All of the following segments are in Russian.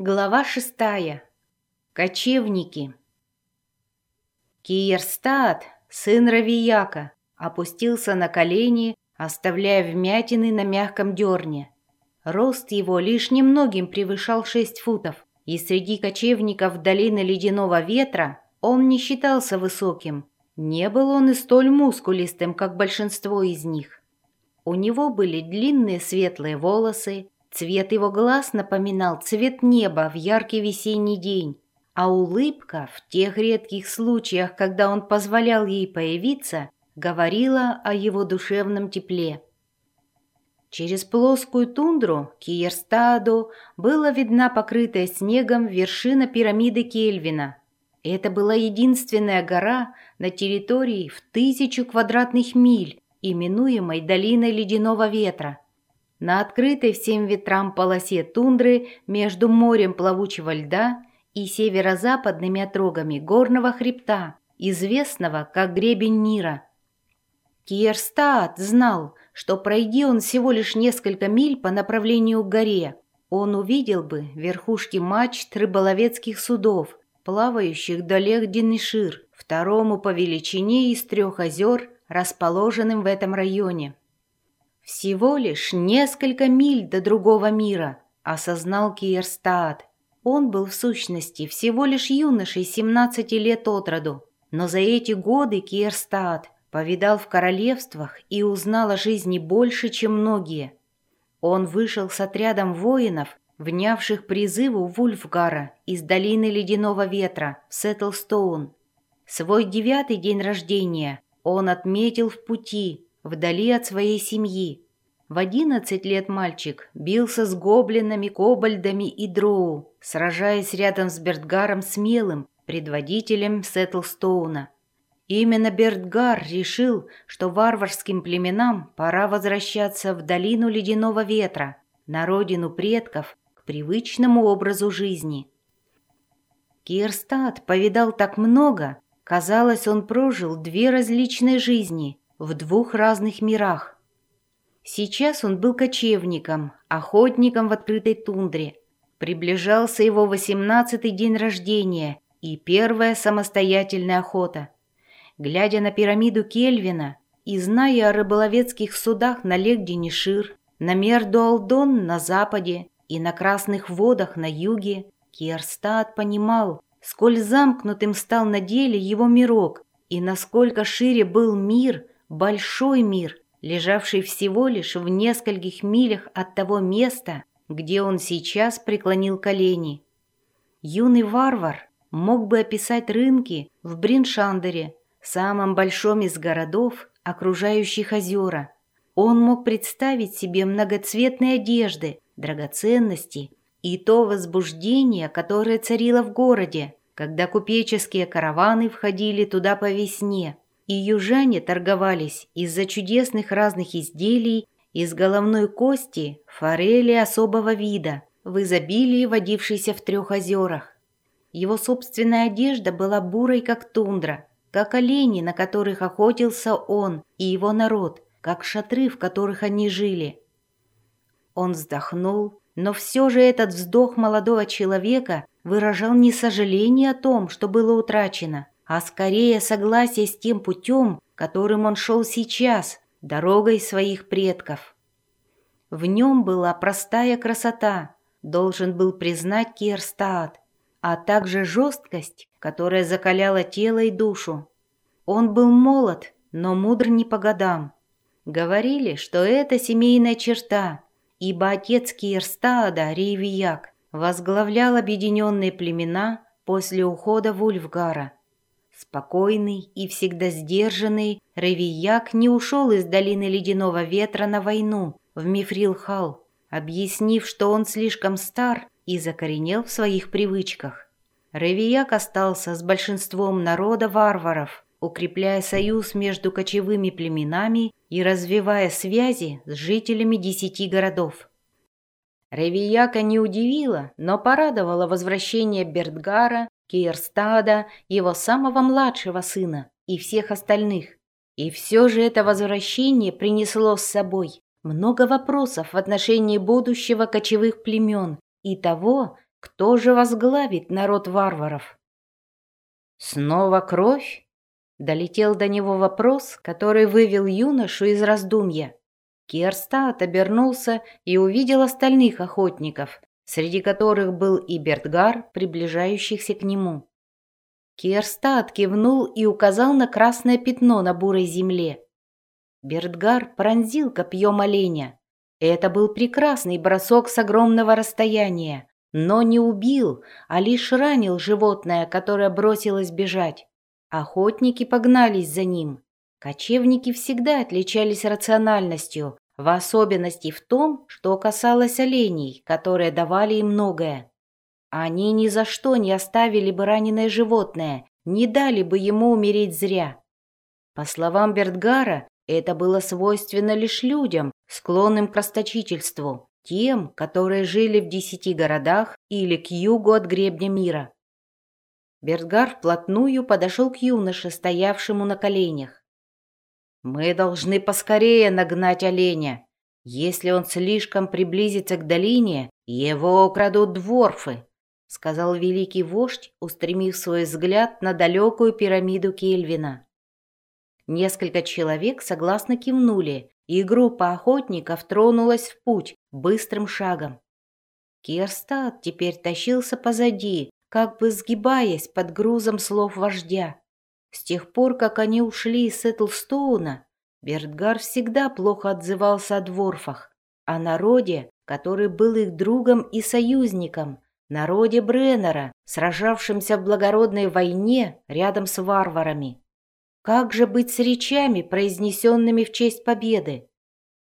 Глава шестая. Кочевники. Киерстад, сын Равияка, опустился на колени, оставляя вмятины на мягком дерне. Рост его лишь немногим превышал шесть футов, и среди кочевников долины ледяного ветра он не считался высоким. Не был он и столь мускулистым, как большинство из них. У него были длинные светлые волосы, Цвет его глаз напоминал цвет неба в яркий весенний день, а улыбка в тех редких случаях, когда он позволял ей появиться, говорила о его душевном тепле. Через плоскую тундру Киерстаду была видна покрытая снегом вершина пирамиды Кельвина. Это была единственная гора на территории в тысячу квадратных миль, именуемой Долиной Ледяного Ветра – на открытой всем ветрам полосе тундры между морем плавучего льда и северо-западными отрогами горного хребта, известного как гребень мира. Киерстаат знал, что пройди он всего лишь несколько миль по направлению к горе, он увидел бы верхушки мачт рыболовецких судов, плавающих до Лехдинишир, второму по величине из трех озер, расположенным в этом районе. Всего лишь несколько миль до другого мира, осознал Киерстаат. Он был в сущности всего лишь юношей 17 лет от роду, но за эти годы Киерстаат повидал в королевствах и узнал о жизни больше, чем многие. Он вышел с отрядом воинов, внявших призыву Вульфгара из долины Ледяного Ветра в Сеттлстоун. Свой девятый день рождения он отметил в пути, вдали от своей семьи. В одиннадцать лет мальчик бился с гоблинами, кобальдами и дроу, сражаясь рядом с Бертгаром Смелым, предводителем Сеттлстоуна. Именно Бертгар решил, что варварским племенам пора возвращаться в долину Ледяного Ветра, на родину предков, к привычному образу жизни. Кирстад повидал так много, казалось, он прожил две различные жизни – в двух разных мирах. Сейчас он был кочевником, охотником в открытой тундре. Приближался его восемнадцатый день рождения и первая самостоятельная охота. Глядя на пирамиду Кельвина и зная о рыболовецких судах на Легденишир, на Мердуалдон на западе и на Красных водах на юге, Киерстад понимал, сколь замкнутым стал на деле его мирок и насколько шире был мир – большой мир, лежавший всего лишь в нескольких милях от того места, где он сейчас преклонил колени. Юный варвар мог бы описать рынки в Бриншандере, самом большом из городов, окружающих озера. Он мог представить себе многоцветные одежды, драгоценности и то возбуждение, которое царило в городе, когда купеческие караваны входили туда по весне – и южане торговались из-за чудесных разных изделий из головной кости форели особого вида, в изобилии водившейся в трех озерах. Его собственная одежда была бурой, как тундра, как олени, на которых охотился он и его народ, как шатры, в которых они жили. Он вздохнул, но все же этот вздох молодого человека выражал не сожаление о том, что было утрачено, а скорее согласие с тем путем, которым он шел сейчас, дорогой своих предков. В нем была простая красота, должен был признать Кирстаат, а также жесткость, которая закаляла тело и душу. Он был молод, но мудр не по годам. Говорили, что это семейная черта, ибо отец Кирстаада, Рейвияк, возглавлял объединенные племена после ухода Вульфгара – Спокойный и всегда сдержанный, Ревияк не ушел из долины ледяного ветра на войну в Мифрилхал, объяснив, что он слишком стар и закоренел в своих привычках. Ревияк остался с большинством народа варваров, укрепляя союз между кочевыми племенами и развивая связи с жителями десяти городов. Ревияка не удивило, но порадовало возвращение Бертгара Кирстада, его самого младшего сына и всех остальных. И все же это возвращение принесло с собой много вопросов в отношении будущего кочевых племен и того, кто же возглавит народ варваров? Снова кровь? Долетел до него вопрос, который вывел юношу из раздумья. Кирстат обернулся и увидел остальных охотников, среди которых был и Бертгар, приближающихся к нему. Кирстат кивнул и указал на красное пятно на бурой земле. Бертгар пронзил копьем оленя. Это был прекрасный бросок с огромного расстояния, но не убил, а лишь ранил животное, которое бросилось бежать. Охотники погнались за ним. Кочевники всегда отличались рациональностью, в особенности в том, что касалось оленей, которые давали им многое. Они ни за что не оставили бы раненое животное, не дали бы ему умереть зря. По словам Бертгара, это было свойственно лишь людям, склонным к расточительству, тем, которые жили в десяти городах или к югу от гребня мира. Бертгар вплотную подошел к юноше, стоявшему на коленях. Мы должны поскорее нагнать оленя. Если он слишком приблизится к долине, его украдут дворфы, сказал великий вождь, устремив свой взгляд на далекую пирамиду Кельвина. Несколько человек согласно кивнули, и группа охотников тронулась в путь быстрым шагом. Кирстад теперь тащился позади, как бы сгибаясь под грузом слов вождя. С тех пор, как они ушли из Сеттлстоуна, Бертгар всегда плохо отзывался о дворфах, о народе, который был их другом и союзником, народе Бреннера, сражавшемся в благородной войне рядом с варварами. Как же быть с речами, произнесенными в честь победы?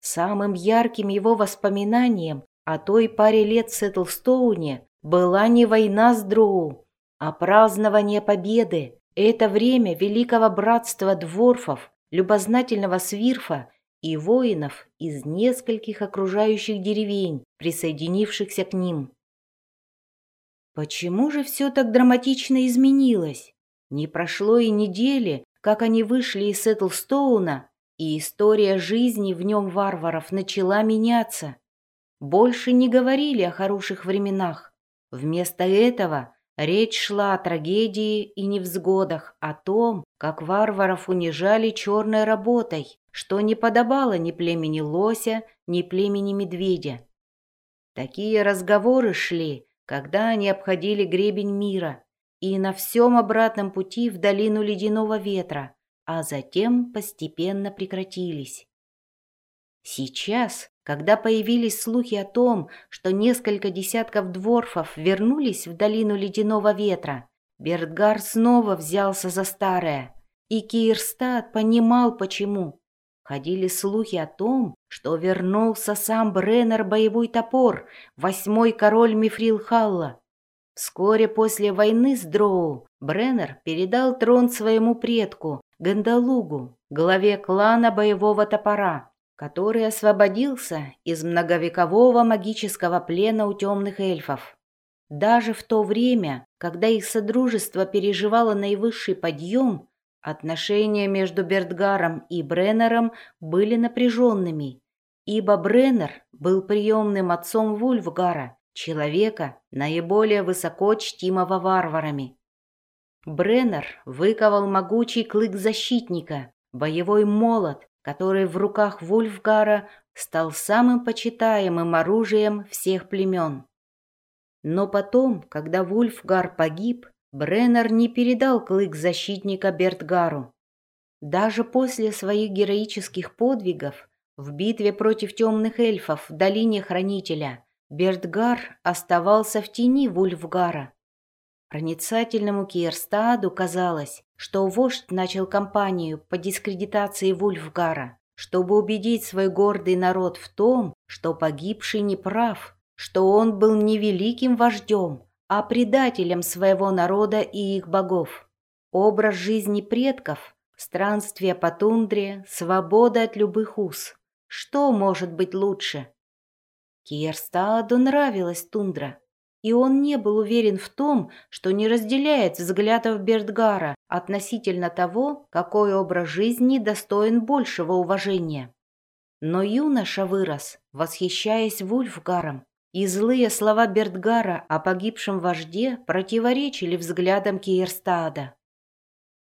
Самым ярким его воспоминанием о той паре лет в Сеттлстоуне была не война с Дроу, а празднование победы, это время великого братства дворфов, любознательного свирфа и воинов из нескольких окружающих деревень, присоединившихся к ним. Почему же все так драматично изменилось? Не прошло и недели, как они вышли из Сеттлстоуна, и история жизни в нем варваров начала меняться. Больше не говорили о хороших временах. Вместо этого Речь шла о трагедии и невзгодах, о том, как варваров унижали черной работой, что не подобало ни племени лося, ни племени медведя. Такие разговоры шли, когда они обходили гребень мира и на всем обратном пути в долину ледяного ветра, а затем постепенно прекратились. Сейчас, когда появились слухи о том, что несколько десятков дворфов вернулись в долину ледяного ветра, Бертгар снова взялся за старое. И Кирстад понимал, почему. Ходили слухи о том, что вернулся сам Бреннер Боевой Топор, восьмой король Мифрилхалла. Вскоре после войны с Дроу Бреннер передал трон своему предку, Гандалугу, главе клана Боевого Топора, который освободился из многовекового магического плена у темных эльфов. Даже в то время, когда их содружество переживало наивысший подъем, отношения между Бертгаром и Бреннером были напряженными, ибо Бреннер был приемным отцом Вульфгара, человека, наиболее высоко чтимого варварами. Бреннер выковал могучий клык защитника, боевой молот, который в руках Вульфгара стал самым почитаемым оружием всех племен. Но потом, когда Вульфгар погиб, Бреннер не передал клык защитника Бертгару. Даже после своих героических подвигов в битве против темных эльфов в долине Хранителя Бертгар оставался в тени Вульфгара. Проницательному Киерстаду казалось, что вождь начал кампанию по дискредитации Вульфгара, чтобы убедить свой гордый народ в том, что погибший не прав, что он был не великим вождем, а предателем своего народа и их богов. Образ жизни предков, странствие по тундре, свобода от любых уз. Что может быть лучше? Киерстааду нравилась тундра и он не был уверен в том, что не разделяет взглядов Бертгара относительно того, какой образ жизни достоин большего уважения. Но юноша вырос, восхищаясь Вульфгаром. и злые слова Бертгара о погибшем вожде противоречили взглядам Киерстада.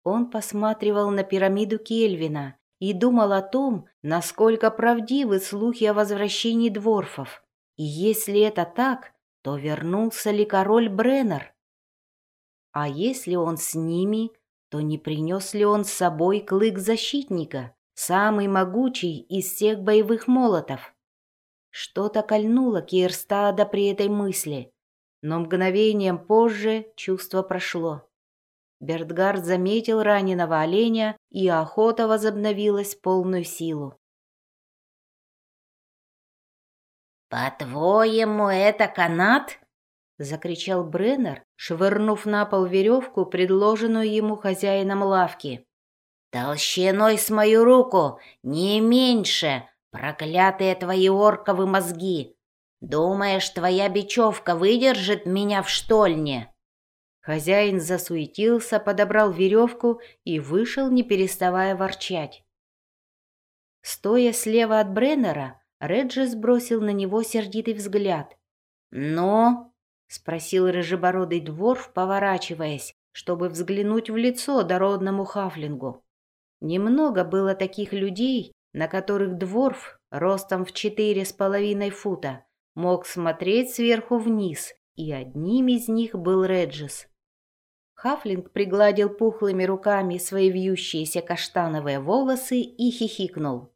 Он посматривал на пирамиду Кельвина и думал о том, насколько правдивы слухи о возвращении дворфов. И если это так, то вернулся ли король Бреннер? А если он с ними, то не принес ли он с собой клык защитника, самый могучий из всех боевых молотов? Что-то кольнуло Кирстада при этой мысли, но мгновением позже чувство прошло. Бертгард заметил раненого оленя, и охота возобновилась в полную силу. «По-твоему, это канат?» — закричал Бреннер, швырнув на пол веревку, предложенную ему хозяином лавки. «Толщиной с мою руку, не меньше, Проклятые твои орковы мозги! Думаешь, твоя бечевка выдержит меня в штольне?» Хозяин засуетился, подобрал веревку и вышел, не переставая ворчать. Стоя слева от Бреннера, Реджи сбросил на него сердитый взгляд. «Ну?» — спросил рыжебородый дворф, поворачиваясь, чтобы взглянуть в лицо дородному хафлингу. Немного было таких людей, на которых дворф ростом в четыре с половиной фута мог смотреть сверху вниз, и одним из них был Реджис. Хафлинг пригладил пухлыми руками свои вьющиеся каштановые волосы и хихикнул.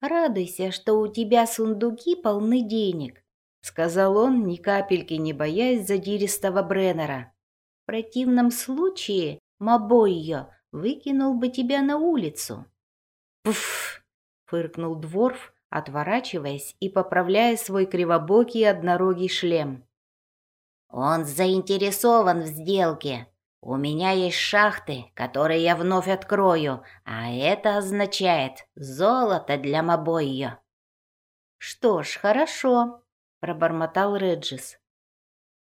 «Радуйся, что у тебя сундуки полны денег», — сказал он, ни капельки не боясь задиристого Бреннера. «В противном случае Мабойо выкинул бы тебя на улицу». «Пф!» фыркнул Дворф, отворачиваясь и поправляя свой кривобокий однорогий шлем. «Он заинтересован в сделке. У меня есть шахты, которые я вновь открою, а это означает золото для Мабойо». «Что ж, хорошо», — пробормотал Реджис.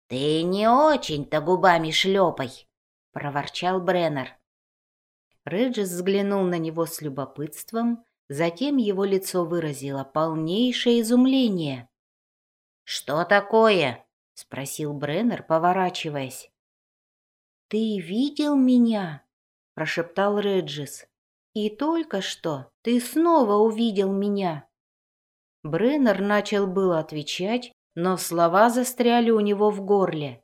«Ты не очень-то губами шлепай», — проворчал Бреннер. Реджис взглянул на него с любопытством, Затем его лицо выразило полнейшее изумление. «Что такое?» — спросил Бреннер, поворачиваясь. «Ты видел меня?» — прошептал Реджис. «И только что ты снова увидел меня». Бреннер начал было отвечать, но слова застряли у него в горле.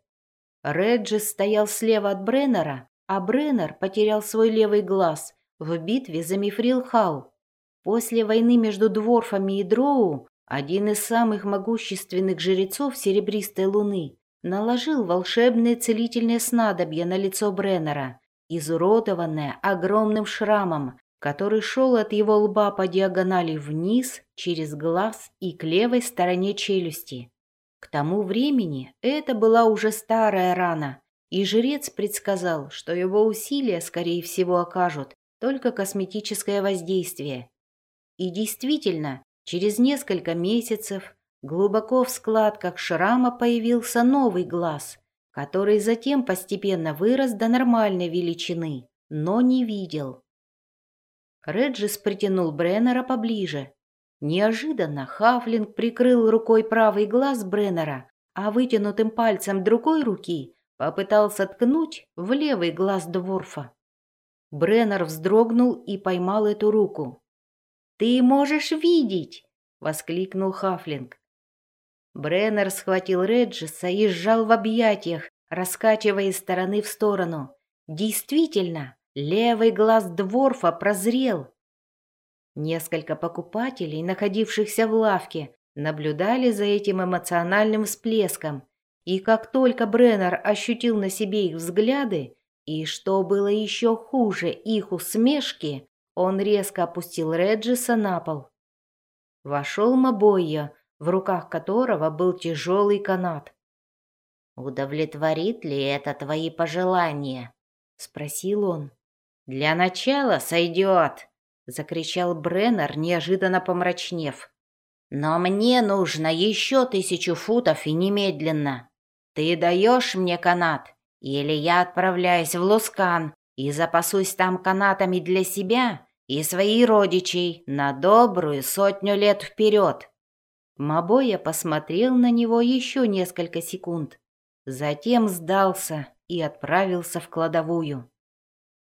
Реджис стоял слева от Бреннера, а Бреннер потерял свой левый глаз в битве за Мифрил-Халл. После войны между дворфами и дроу один из самых могущественных жрецов Серебристой Луны наложил волшебное целительное снадобье на лицо Бреннера, изуродованное огромным шрамом, который шел от его лба по диагонали вниз, через глаз и к левой стороне челюсти. К тому времени это была уже старая рана, и жрец предсказал, что его усилия, скорее всего, окажут только косметическое воздействие, и действительно, через несколько месяцев глубоко в складках шрама появился новый глаз, который затем постепенно вырос до нормальной величины, но не видел. Реджис притянул Бреннера поближе. Неожиданно Хафлинг прикрыл рукой правый глаз Бреннера, а вытянутым пальцем другой руки попытался ткнуть в левый глаз Дворфа. Бреннер вздрогнул и поймал эту руку. «Ты можешь видеть!» — воскликнул Хафлинг. Бреннер схватил Реджиса и сжал в объятиях, раскачивая из стороны в сторону. Действительно, левый глаз Дворфа прозрел. Несколько покупателей, находившихся в лавке, наблюдали за этим эмоциональным всплеском, и как только Бреннер ощутил на себе их взгляды, и, что было еще хуже, их усмешки, он резко опустил Реджиса на пол. Вошел Мабойя, в руках которого был тяжелый канат. «Удовлетворит ли это твои пожелания?» — спросил он. «Для начала сойдет!» — закричал Бреннер, неожиданно помрачнев. «Но мне нужно еще тысячу футов и немедленно. Ты даешь мне канат, или я отправляюсь в Лускан и запасусь там канатами для себя и своих родичей на добрую сотню лет вперед. Мабоя посмотрел на него еще несколько секунд, затем сдался и отправился в кладовую.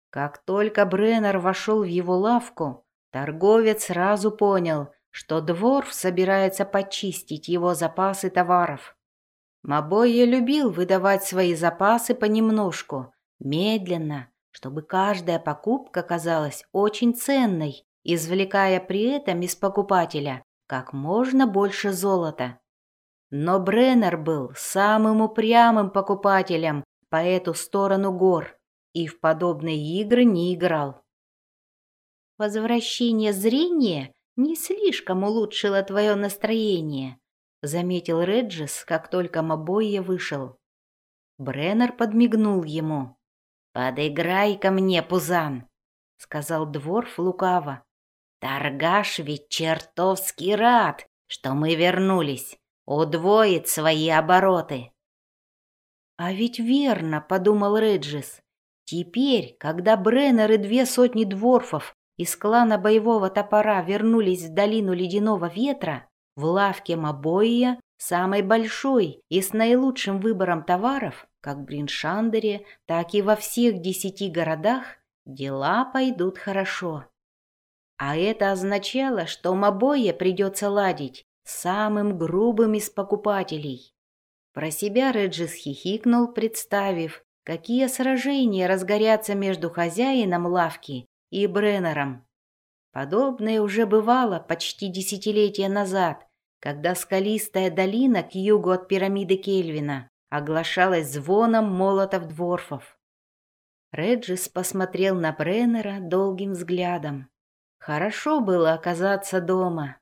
Как только Бреннер вошел в его лавку, торговец сразу понял, что Дворф собирается почистить его запасы товаров. Мабоя любил выдавать свои запасы понемножку, медленно, чтобы каждая покупка казалась очень ценной, извлекая при этом из покупателя как можно больше золота. Но Бреннер был самым упрямым покупателем по эту сторону гор и в подобные игры не играл. «Возвращение зрения не слишком улучшило твое настроение», заметил Реджис, как только Мабойя вышел. Бреннер подмигнул ему. «Подыграй ко мне, Пузан», — сказал Дворф лукаво. Торгаш ведь чертовски рад, что мы вернулись, удвоит свои обороты. А ведь верно, подумал Реджис. Теперь, когда Бреннер и две сотни дворфов из клана боевого топора вернулись в долину ледяного ветра, в лавке Мабоия, самой большой и с наилучшим выбором товаров, как в Бриншандере, так и во всех десяти городах, дела пойдут хорошо. А это означало, что Мабоя придется ладить с самым грубым из покупателей. Про себя Реджис хихикнул, представив, какие сражения разгорятся между хозяином лавки и Бреннером. Подобное уже бывало почти десятилетия назад, когда скалистая долина к югу от пирамиды Кельвина оглашалась звоном молотов дворфов. Реджис посмотрел на Бреннера долгим взглядом. Хорошо было оказаться дома.